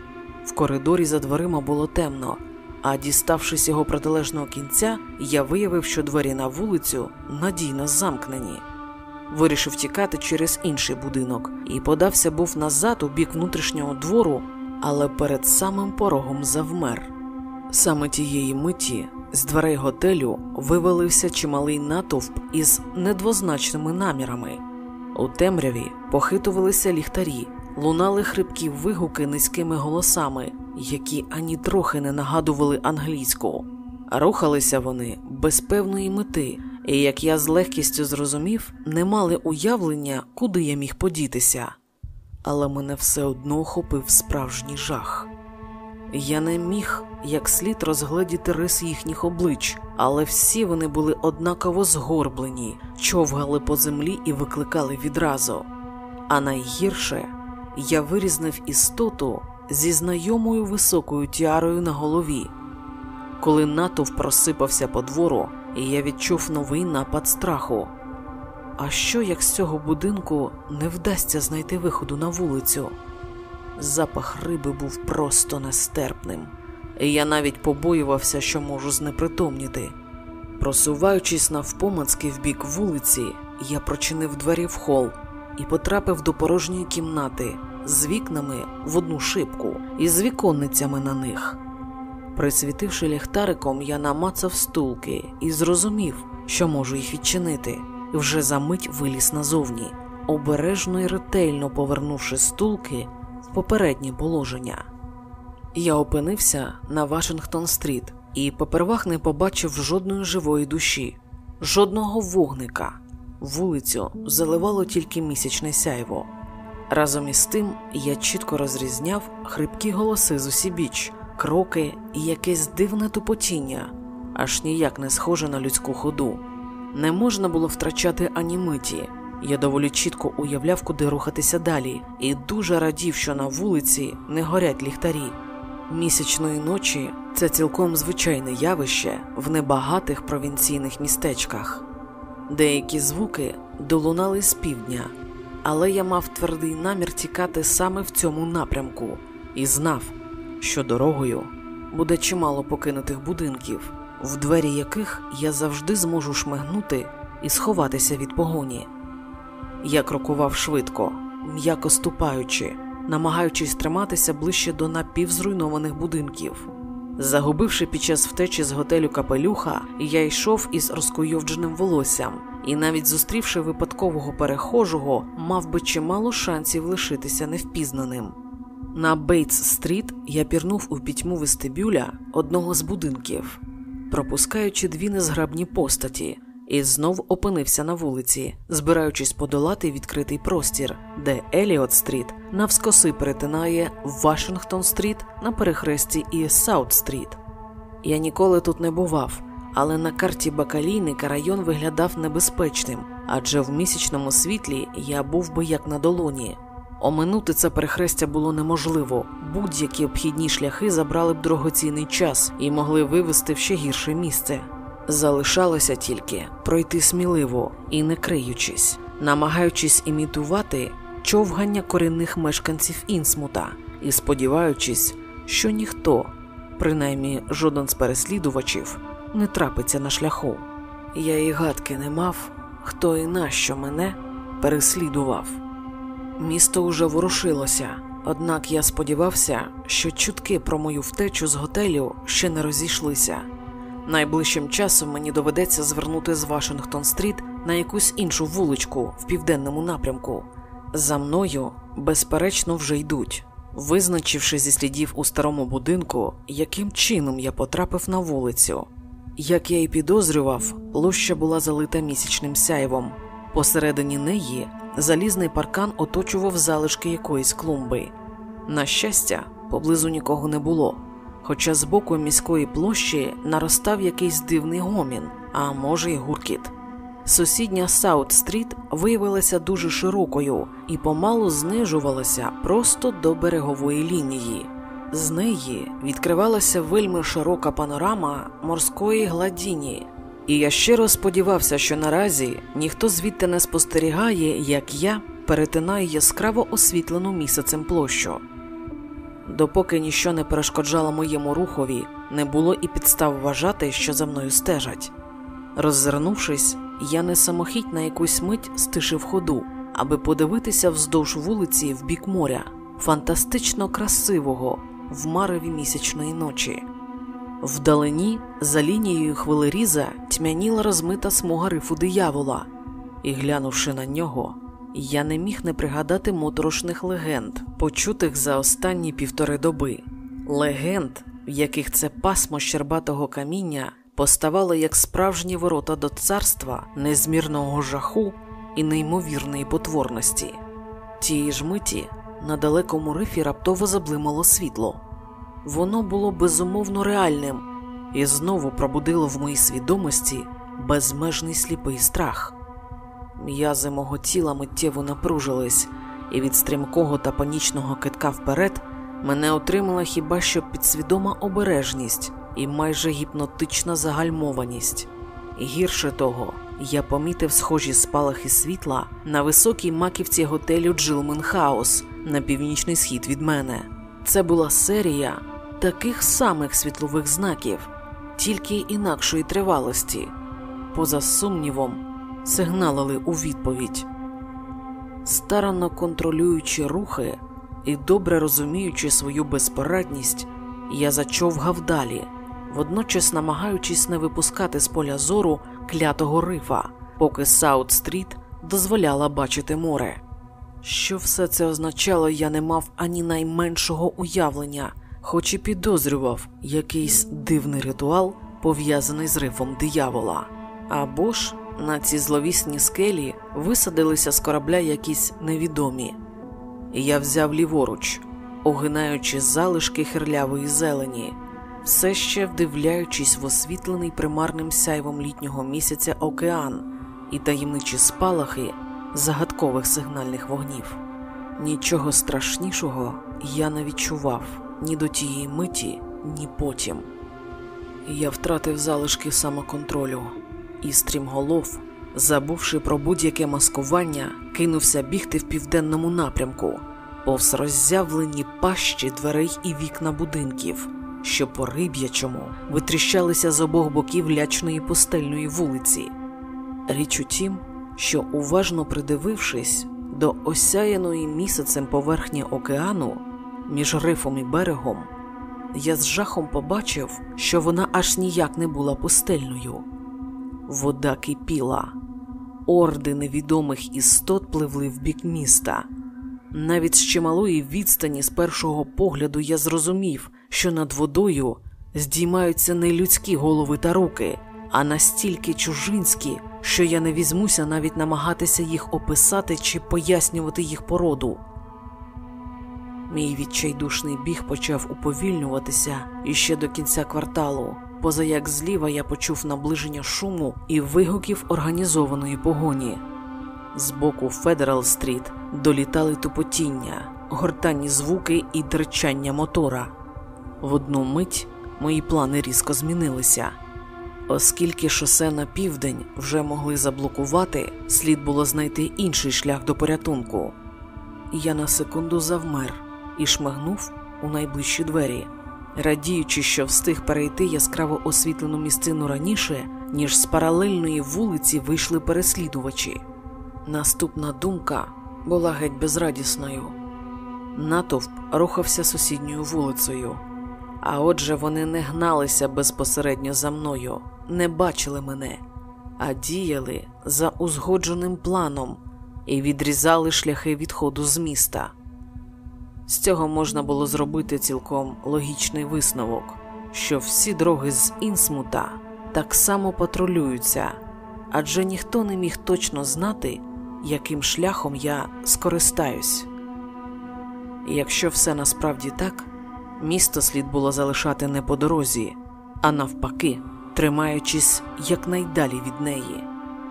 В коридорі за дверима було темно, а діставшись його протилежного кінця, я виявив, що двері на вулицю надійно замкнені. Вирішив тікати через інший будинок і подався був назад у бік внутрішнього двору, але перед самим порогом завмер. Саме тієї миті з дверей готелю вивалився чималий натовп із недвозначними намірами. У темряві похитувалися ліхтарі, лунали хрипкі вигуки низькими голосами, які ані трохи не нагадували англійську. Рухалися вони без певної мети, і, як я з легкістю зрозумів, не мали уявлення, куди я міг подітися. Але мене все одно охопив справжній жах. Я не міг як слід розгледіти рис їхніх облич, але всі вони були однаково згорблені, човгали по землі і викликали відразу. А найгірше я вирізнив істоту зі знайомою високою тіарою на голові. Коли натовп просипався по двору, я відчув новий напад страху. А що як з цього будинку не вдасться знайти виходу на вулицю? Запах риби був просто нестерпним, і я навіть побоювався, що можу знепритомніти. Просуваючись навпомацки в бік вулиці, я прочинив двері в хол і потрапив до порожньої кімнати з вікнами в одну шибку і з віконницями на них. Присвітивши ліхтариком, я намацав стулки і зрозумів, що можу їх відчинити, вже за мить виліз назовні, обережно і ретельно повернувши стулки попереднє положення. Я опинився на Вашингтон-стріт і попервах не побачив жодної живої душі, жодного вогника. Вулицю заливало тільки місячне сяйво. Разом із тим я чітко розрізняв хрипкі голоси з усібіч, кроки і якесь дивне тупотіння, аж ніяк не схоже на людську ходу. Не можна було втрачати ані миті. Я доволі чітко уявляв, куди рухатися далі, і дуже радів, що на вулиці не горять ліхтарі. Місячної ночі це цілком звичайне явище в небагатих провінційних містечках. Деякі звуки долунали з півдня, але я мав твердий намір тікати саме в цьому напрямку і знав, що дорогою буде чимало покинутих будинків, в двері яких я завжди зможу шмигнути і сховатися від погоні. Я крокував швидко, м'яко ступаючи, намагаючись триматися ближче до напівзруйнованих будинків. Загубивши під час втечі з готелю капелюха, я йшов із розкуйовдженим волоссям, і навіть зустрівши випадкового перехожого, мав би чимало шансів лишитися невпізнаним. На Бейтс-стріт я пірнув у пітьму вестибюля одного з будинків. пропускаючи дві незграбні постаті, і знов опинився на вулиці, збираючись подолати відкритий простір, де Еліот Стріт навскоси перетинає Вашингтон Стріт на перехресті із Саут Стріт. Я ніколи тут не бував, але на карті бакалійника район виглядав небезпечним, адже в місячному світлі я був би як на долоні. Оминути це перехрестя було неможливо. Будь-які обхідні шляхи забрали б дорогоцінний час і могли вивести в ще гірше місце. Залишалося тільки пройти сміливо і не криючись, намагаючись імітувати човгання корінних мешканців Інсмута і сподіваючись, що ніхто, принаймні жоден з переслідувачів, не трапиться на шляху. Я і гадки не мав, хто і нащо мене переслідував. Місто уже ворушилося, однак я сподівався, що чутки про мою втечу з готелю ще не розійшлися. Найближчим часом мені доведеться звернути з Вашингтон Стріт на якусь іншу вуличку в південному напрямку. За мною, безперечно, вже йдуть, визначивши зі слідів у старому будинку, яким чином я потрапив на вулицю. Як я і підозрював, площа була залита місячним сяйвом. Посередині неї залізний паркан оточував залишки якоїсь клумби. На щастя, поблизу нікого не було, хоча з боку міської площі наростав якийсь дивний гомін, а може й гуркіт. Сусідня Саут-стріт виявилася дуже широкою і помалу знижувалася просто до берегової лінії. З неї відкривалася вельми широка панорама морської гладіні, і я щиро сподівався, що наразі ніхто звідти не спостерігає, як я перетинаю яскраво освітлену місяцем площу. Допоки ніщо не перешкоджало моєму рухові, не було і підстав вважати, що за мною стежать. Роззирнувшись, я не самохідь на якусь мить стишив ходу, аби подивитися вздовж вулиці в бік моря, фантастично красивого в мареві місячної ночі. Вдалині, за лінією хвилеріза, тьмяніла розмита смуга рифу диявола, і, глянувши на нього, я не міг не пригадати моторошних легенд, почутих за останні півтори доби, легенд, в яких це пасмо щербатого каміння поставало як справжні ворота до царства незмірного жаху і неймовірної потворності. Тієї ж миті на далекому рифі раптово заблимало світло. Воно було безумовно реальним і знову пробудило в моїй свідомості безмежний сліпий страх. М'язи мого тіла миттєво напружились, і від стрімкого та панічного китка вперед мене отримала хіба що підсвідома обережність і майже гіпнотична загальмованість. Гірше того, я помітив схожі спалахи світла на високій маківці готелю Джилменхаус на північний схід від мене. Це була серія таких самих світлових знаків, тільки інакшої тривалості, поза сумнівом, сигналили у відповідь. Старанно контролюючи рухи і добре розуміючи свою безпорадність, я зачовгав далі, водночас намагаючись не випускати з поля зору клятого рифа, поки Саут-стріт дозволяла бачити море. Що все це означало, я не мав ані найменшого уявлення, хоч і підозрював якийсь дивний ритуал, пов'язаний з рифом диявола. Або ж на ці зловісні скелі висадилися з корабля якісь невідомі. Я взяв ліворуч, огинаючи залишки хирлявої зелені, все ще вдивляючись в освітлений примарним сяйвом літнього місяця океан і таємничі спалахи загадкових сигнальних вогнів. Нічого страшнішого я не відчував ні до тієї миті, ні потім. Я втратив залишки самоконтролю, і стрімголов, забувши про будь-яке маскування, кинувся бігти в південному напрямку, повз роззявлені пащі дверей і вікна будинків, що по риб'ячому витріщалися з обох боків лячної пустельної вулиці. Річ у тім, що, уважно придивившись до осяяної місяцем поверхні океану між рифом і берегом, я з жахом побачив, що вона аж ніяк не була пустельною. Вода кипіла, орди невідомих істот пливли в бік міста. Навіть з чималої відстані з першого погляду я зрозумів, що над водою здіймаються не людські голови та руки, а настільки чужинські, що я не візьмуся навіть намагатися їх описати чи пояснювати їх породу. Мій відчайдушний біг почав уповільнюватися іще до кінця кварталу, поза як зліва я почув наближення шуму і вигуків організованої погоні. З боку Федерал Стріт долітали тупотіння, гортанні звуки і дричання мотора. В одну мить мої плани різко змінилися. Оскільки шосе на південь вже могли заблокувати, слід було знайти інший шлях до порятунку. Я на секунду завмер і шмагнув у найближчі двері, радіючи, що встиг перейти яскраво освітлену місцину раніше, ніж з паралельної вулиці вийшли переслідувачі. Наступна думка була геть безрадісною. Натовп рухався сусідньою вулицею, а отже, вони не гналися безпосередньо за мною, не бачили мене, а діяли за узгодженим планом і відрізали шляхи відходу з міста. З цього можна було зробити цілком логічний висновок, що всі дороги з Інсмута так само патрулюються, адже ніхто не міг точно знати, яким шляхом я скористаюсь. І Якщо все насправді так, місто слід було залишати не по дорозі, а навпаки, тримаючись якнайдалі від неї.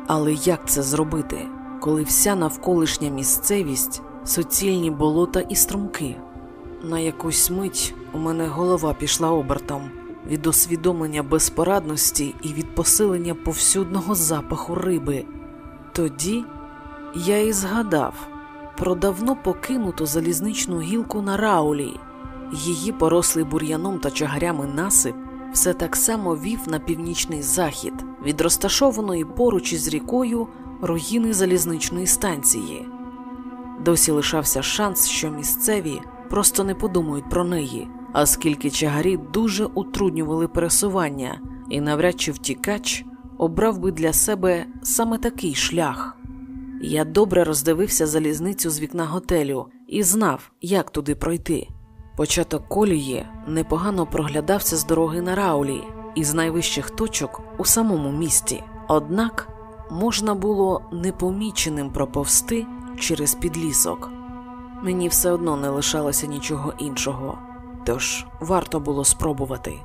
Але як це зробити, коли вся навколишня місцевість суцільні болота і струмки? На якусь мить у мене голова пішла обертом від усвідомлення безпорадності і від посилення повсюдного запаху риби. Тоді я і згадав про давно покинуту залізничну гілку на Раулі. Її порослий бур'яном та чагарями насип все так само вів на північний захід від розташованої поруч із рікою руїни залізничної станції. Досі лишався шанс, що місцеві просто не подумають про неї, оскільки чагарі дуже утруднювали пересування, і навряд чи втікач обрав би для себе саме такий шлях. Я добре роздивився залізницю з вікна готелю і знав, як туди пройти. Початок колії непогано проглядався з дороги на Раулі і з найвищих точок у самому місті, однак можна було непоміченим проповсти через підлісок. Мені все одно не лишалося нічого іншого, тож варто було спробувати.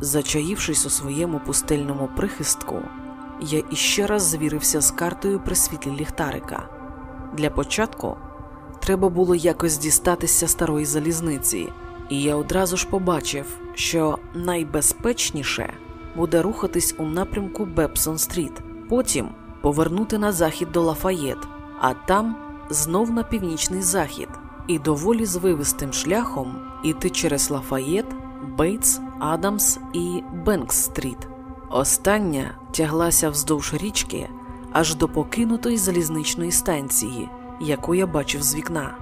Зачаївшись у своєму пустельному прихистку, я іще раз звірився з картою при світлі ліхтарика. Для початку треба було якось дістатися старої залізниці, і я одразу ж побачив, що найбезпечніше буде рухатись у напрямку Бепсон-стріт, потім повернути на захід до Лафаєт, а там знов на північний захід, і доволі звивистим шляхом іти через Лафаєт, Бейтс, Адамс і Бенкс-стріт. Остання тяглася вздовж річки аж до покинутої залізничної станції, яку я бачив з вікна.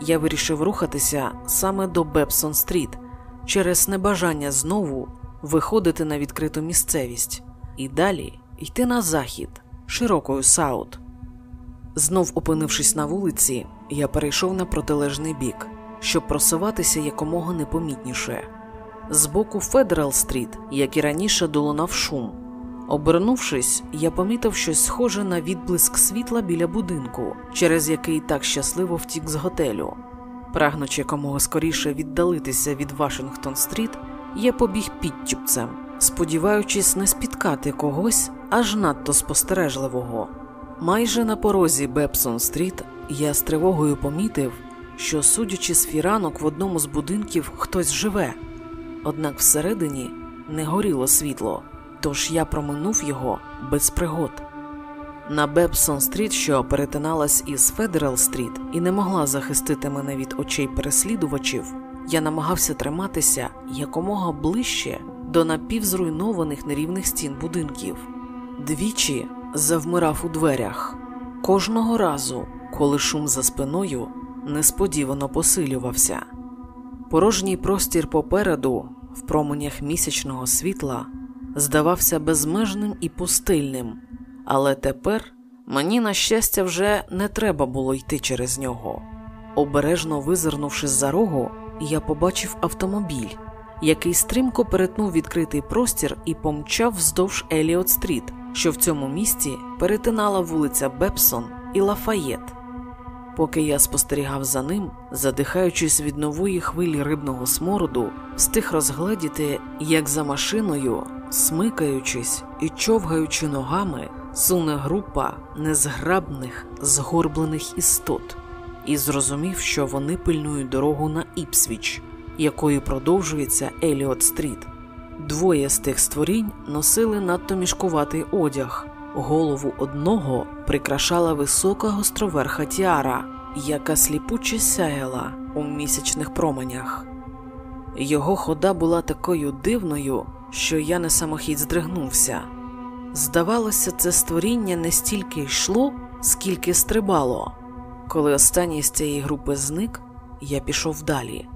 Я вирішив рухатися саме до Бепсон-стріт через небажання знову виходити на відкриту місцевість і далі йти на захід широкою Саут. Знов опинившись на вулиці, я перейшов на протилежний бік, щоб просуватися якомога непомітніше. З боку Федерал Стріт, як і раніше, долунав шум. Обернувшись, я помітив щось схоже на відблиск світла біля будинку, через який так щасливо втік з готелю. Прагнучи якомога скоріше віддалитися від Вашингтон Стріт, я побіг підтюпцем, сподіваючись не спіткати когось аж надто спостережливого. Майже на порозі Бепсон Стріт я з тривогою помітив, що, судячи з фіранок, в одному з будинків хтось живе однак всередині не горіло світло, тож я проминув його без пригод. На Бепсон Стріт, що перетиналась із Федерал Стріт і не могла захистити мене від очей переслідувачів, я намагався триматися якомога ближче до напівзруйнованих нерівних стін будинків. Двічі завмирав у дверях. Кожного разу, коли шум за спиною несподівано посилювався. Порожній простір попереду, в променях місячного світла, здавався безмежним і пустильним, але тепер мені, на щастя, вже не треба було йти через нього. Обережно визирнувши з за рогу, я побачив автомобіль, який стрімко перетнув відкритий простір і помчав вздовж Еліот Стріт, що в цьому місті перетинала вулиця Бепсон і Лафаєт. Поки я спостерігав за ним, задихаючись від нової хвилі рибного смороду, встиг розгледіти, як за машиною, смикаючись і човгаючи ногами, суне група незграбних, згорблених істот, і зрозумів, що вони пильнують дорогу на Іпсвіч, якою продовжується Еліот Стріт. Двоє з тих створінь носили надто мішкуватий одяг. Голову одного прикрашала висока гостроверха тіара, яка сліпуче сяяла у місячних променях. Його хода була такою дивною, що я на самохід здригнувся. Здавалося, це створіння не стільки йшло, скільки стрибало. Коли останній з цієї групи зник, я пішов далі.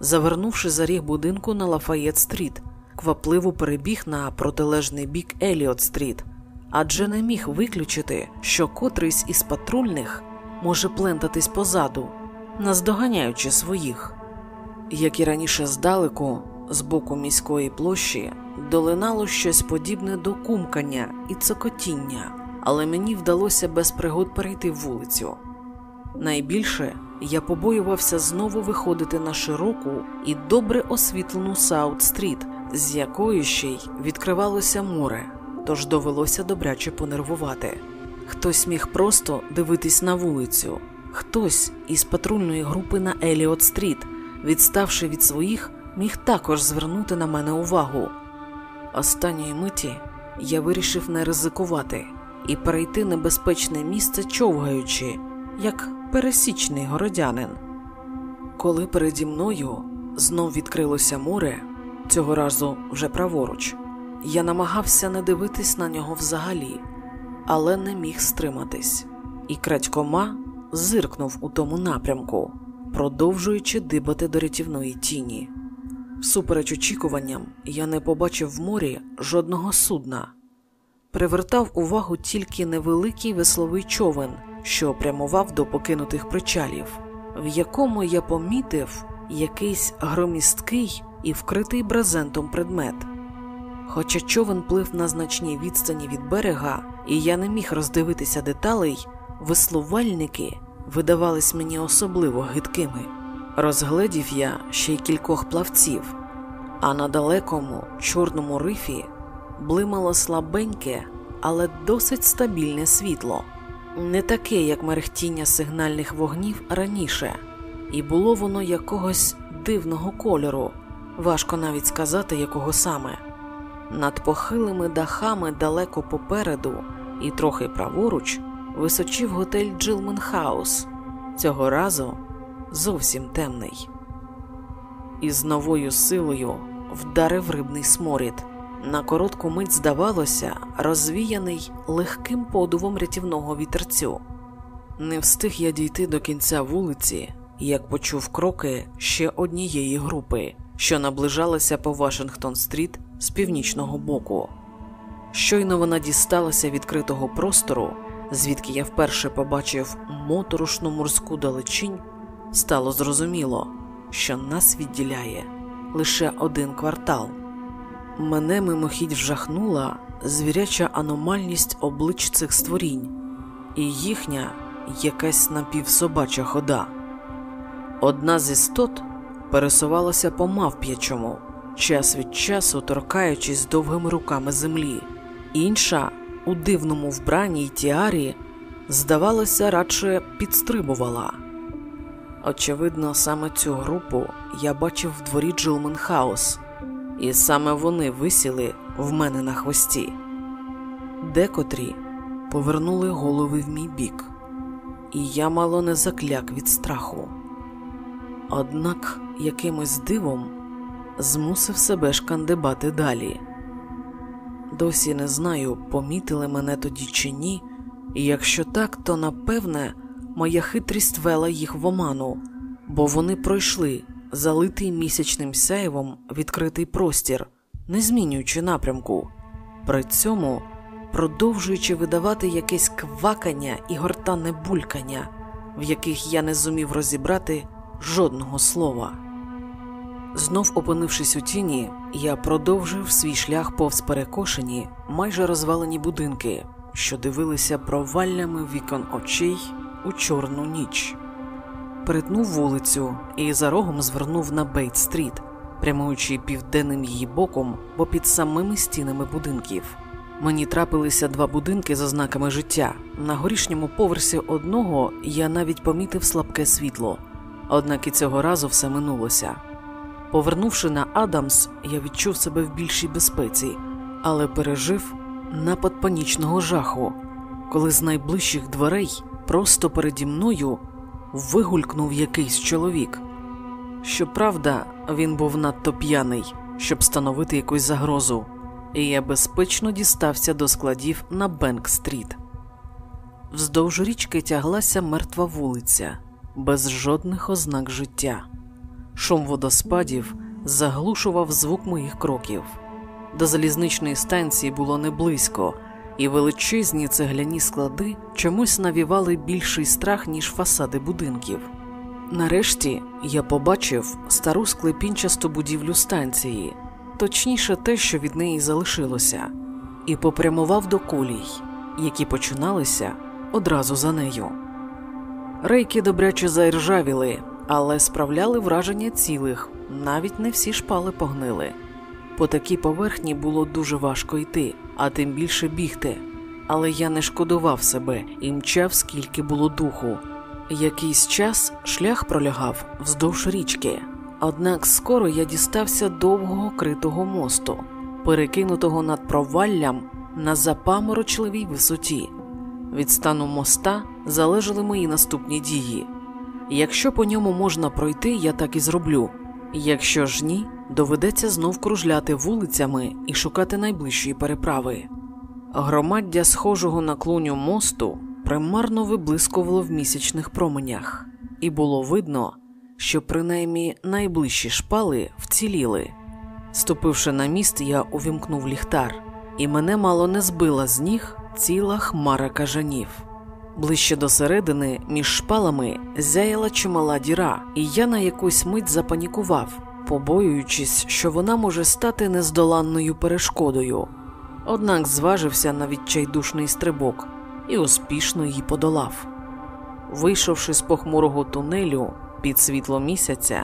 Завернувши за ріг будинку на Лафаєт Стріт, квапливо перебіг на протилежний бік Еліот Стріт, адже не міг виключити, що котрийсь із патрульних може плентатись позаду, наздоганяючи своїх. Як і раніше здалеку, з боку міської площі, долинало щось подібне до кумкання і цокотіння, але мені вдалося без пригод перейти вулицю. Найбільше я побоювався знову виходити на широку і добре освітлену Саут-стріт, з якої ще й відкривалося море, тож довелося добряче понервувати. Хтось міг просто дивитись на вулицю, хтось із патрульної групи на Еліот-стріт, відставши від своїх, міг також звернути на мене увагу. Останньої миті я вирішив не ризикувати і перейти небезпечне місце човгаючи, як пересічний городянин. Коли переді мною знов відкрилося море, цього разу вже праворуч, я намагався не дивитись на нього взагалі, але не міг стриматись, і крадькома зиркнув у тому напрямку, продовжуючи дибати до рятівної тіні. Всупереч очікуванням, я не побачив в морі жодного судна. Привертав увагу тільки невеликий весловий човен, що прямував до покинутих причалів, в якому я помітив якийсь громісткий і вкритий брезентом предмет. Хоча човен плив на значній відстані від берега, і я не міг роздивитися деталей, веслувальники видавались мені особливо гидкими. Розгледів я ще й кількох плавців, а на далекому чорному рифі блимало слабеньке, але досить стабільне світло, не таке, як мерехтіння сигнальних вогнів раніше, і було воно якогось дивного кольору, важко навіть сказати, якого саме. Над похилими дахами далеко попереду і трохи праворуч височив готель Джилмен Хаус, цього разу зовсім темний. І з новою силою вдарив рибний сморід. На коротку мить здавалося, розвіяний легким подувом рятівного вітерцю. Не встиг я дійти до кінця вулиці, як почув кроки ще однієї групи, що наближалася по Вашингтон-стріт з північного боку. Щойно вона дісталася відкритого простору, звідки я вперше побачив моторошну морську далечінь, стало зрозуміло, що нас відділяє лише один квартал. Мене мимохідь вжахнула звіряча аномальність облич цих створінь, і їхня якась напівсобача хода. Одна з істот пересувалася по мавп'ячому, час від часу торкаючись довгими руками землі, інша у дивному вбранні й тіарі, здавалося, радше підстрибувала. Очевидно, саме цю групу я бачив в дворі Джилменхаус, і саме вони висіли в мене на хвості. Декотрі повернули голови в мій бік, і я мало не закляк від страху. Однак якимось дивом змусив себе шкандибати далі. Досі не знаю, помітили мене тоді чи ні, і якщо так, то напевне моя хитрість вела їх в оману, бо вони пройшли залитий місячним сяєвом відкритий простір, не змінюючи напрямку, при цьому продовжуючи видавати якесь квакання і гортанне булькання, в яких я не зумів розібрати жодного слова. Знов опинившись у тіні, я продовжив свій шлях повз перекошені, майже розвалені будинки, що дивилися проваллями вікон очей у чорну ніч. Перетнув вулицю і за рогом звернув на Бейт-стріт, прямуючи південним її боком, попід самими стінами будинків. Мені трапилися два будинки зі знаками життя. На горішньому поверсі одного я навіть помітив слабке світло, однак і цього разу все минулося. Повернувши на Адамс, я відчув себе в більшій безпеці, але пережив напад панічного жаху, коли з найближчих дверей просто переді мною вигулькнув якийсь чоловік. Щоправда, він був надто п'яний, щоб становити якусь загрозу, і я безпечно дістався до складів на Бенк-стріт. Вздовж річки тяглася мертва вулиця, без жодних ознак життя. Шум водоспадів заглушував звук моїх кроків. До залізничної станції було не близько, і величезні цегляні склади чомусь навівали більший страх, ніж фасади будинків. Нарешті я побачив стару склепінчасту будівлю станції, точніше те, що від неї залишилося, і попрямував до колій, які починалися одразу за нею. Рейки добряче заіржавіли, але справляли враження цілих, навіть не всі шпали погнили. По такій поверхні було дуже важко йти, а тим більше бігти. Але я не шкодував себе і мчав, скільки було духу. Якийсь час шлях пролягав вздовж річки, однак скоро я дістався довгого критого мосту, перекинутого над проваллям на запаморочливій висоті. Від стану моста залежали мої наступні дії. Якщо по ньому можна пройти, я так і зроблю. Якщо ж ні, доведеться знов кружляти вулицями і шукати найближчої переправи. Громаддя схожого на клуню мосту примарно виблискувало в місячних променях, і було видно, що принаймні найближчі шпали вціліли. Ступивши на міст, я увімкнув ліхтар, і мене мало не збила з ніг ціла хмара кажанів. Ближче до середини, між шпалами, зяяла чимала діра, і я на якусь мить запанікував, побоюючись, що вона може стати нездоланною перешкодою. Однак зважився на відчайдушний стрибок і успішно її подолав. Вийшовши з похмурого тунелю під світло місяця,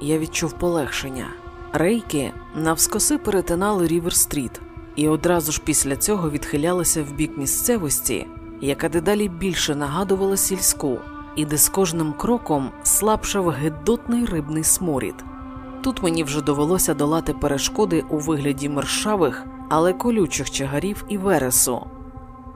я відчув полегшення. Рейки навскоси перетинали Рівер-стріт і одразу ж після цього відхилялися в бік місцевості, яка дедалі більше нагадувала сільську, і де з кожним кроком слабшав гидотний рибний сморід. Тут мені вже довелося долати перешкоди у вигляді мершавих, але колючих чагарів і вересу.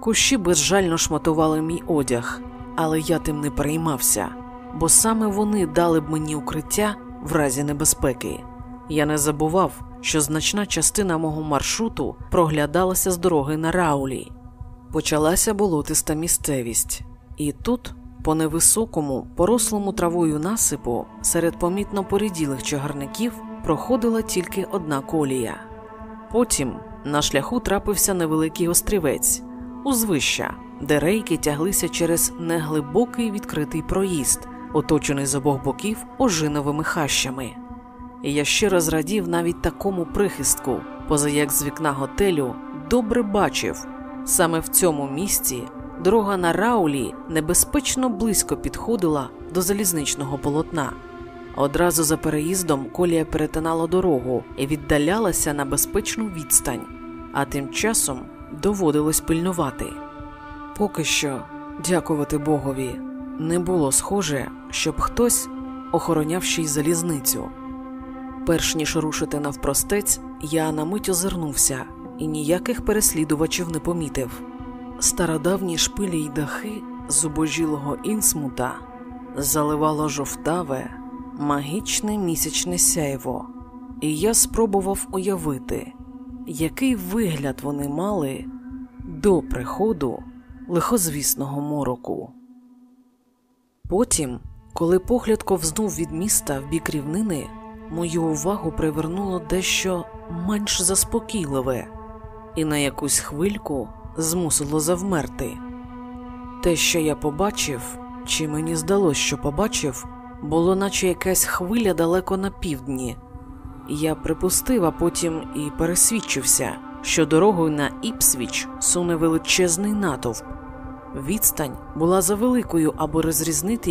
Кущі безжально шматували мій одяг, але я тим не переймався, бо саме вони дали б мені укриття в разі небезпеки. Я не забував, що значна частина мого маршруту проглядалася з дороги на Раулі. Почалася болотиста місцевість, і тут, по невисокому, порослому травою насипу, серед помітно поріділих чагарників проходила тільки одна колія. Потім на шляху трапився невеликий острівець, узвища, де рейки тяглися через неглибокий відкритий проїзд, оточений з обох боків ожиновими хащами. Я щиро зрадів навіть такому прихистку, поза як з вікна готелю добре бачив, саме в цьому місці дорога на Раулі небезпечно близько підходила до залізничного полотна. Одразу за переїздом колія перетинала дорогу і віддалялася на безпечну відстань, а тим часом доводилось пильнувати. Поки що, дякувати Богові, не було схоже, щоб хтось охороняв залізницю. Перш ніж рушити навпростець, я на мить озирнувся і ніяких переслідувачів не помітив. Стародавні шпилі й дахи зубожілого інсмута заливало жовтаве, магічне місячне сяйво, і я спробував уявити, який вигляд вони мали до приходу лихозвісного мороку. Потім, коли погляд ковзнув від міста в бік рівнини, мою увагу привернуло дещо менш заспокійливе і на якусь хвильку змусило завмерти. Те, що я побачив, чи мені здалось, що побачив, було наче якась хвиля далеко на півдні, Я припустив, а потім і пересвідчився, що дорогою на Іпсвіч суне величезний натовп. Відстань була завеликою, аби розрізнити